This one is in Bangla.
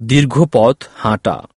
দীর্ঘ পথ হাঁটা।